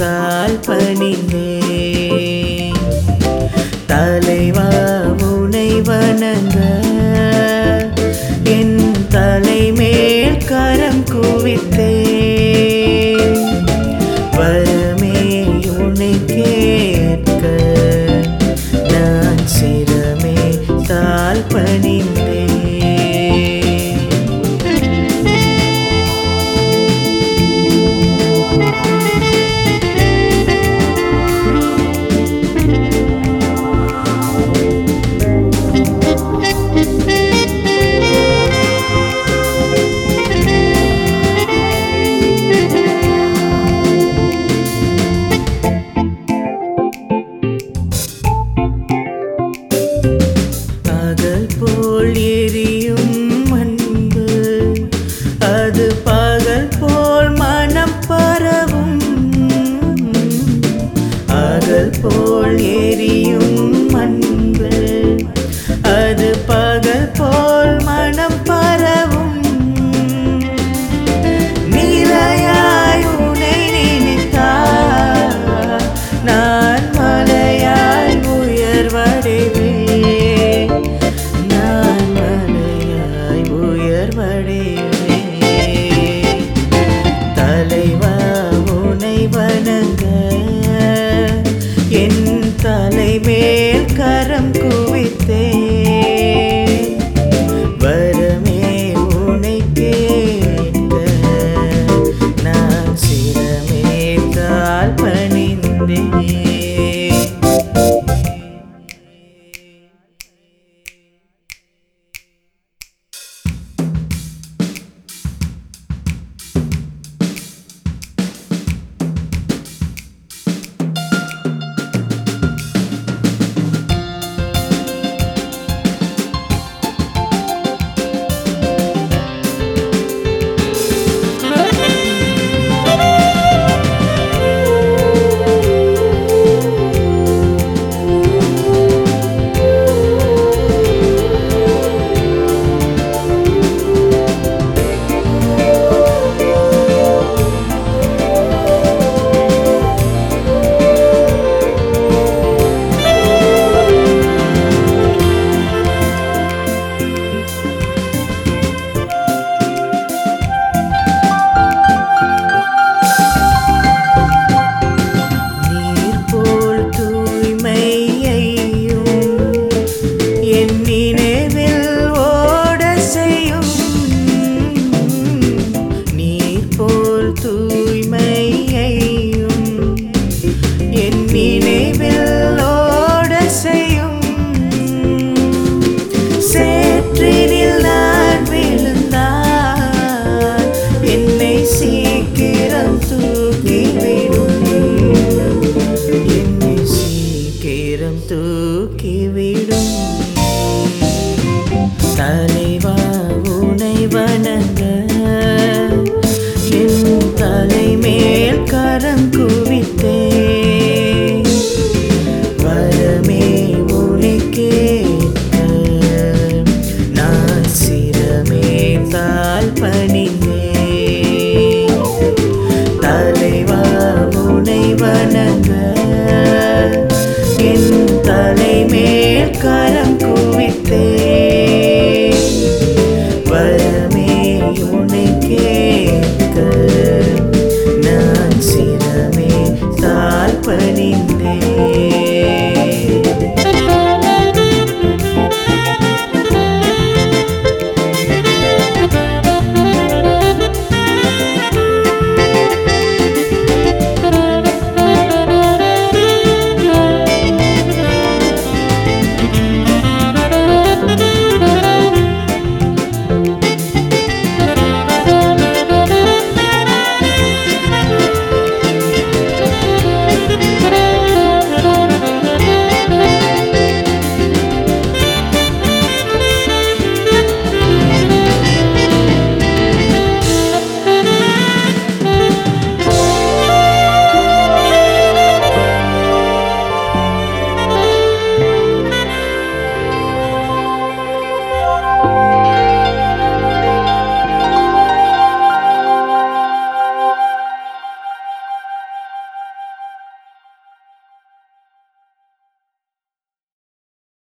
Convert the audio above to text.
താൽ പണിഞ്ഞേ போல் எரியும் கரம் குவித்தே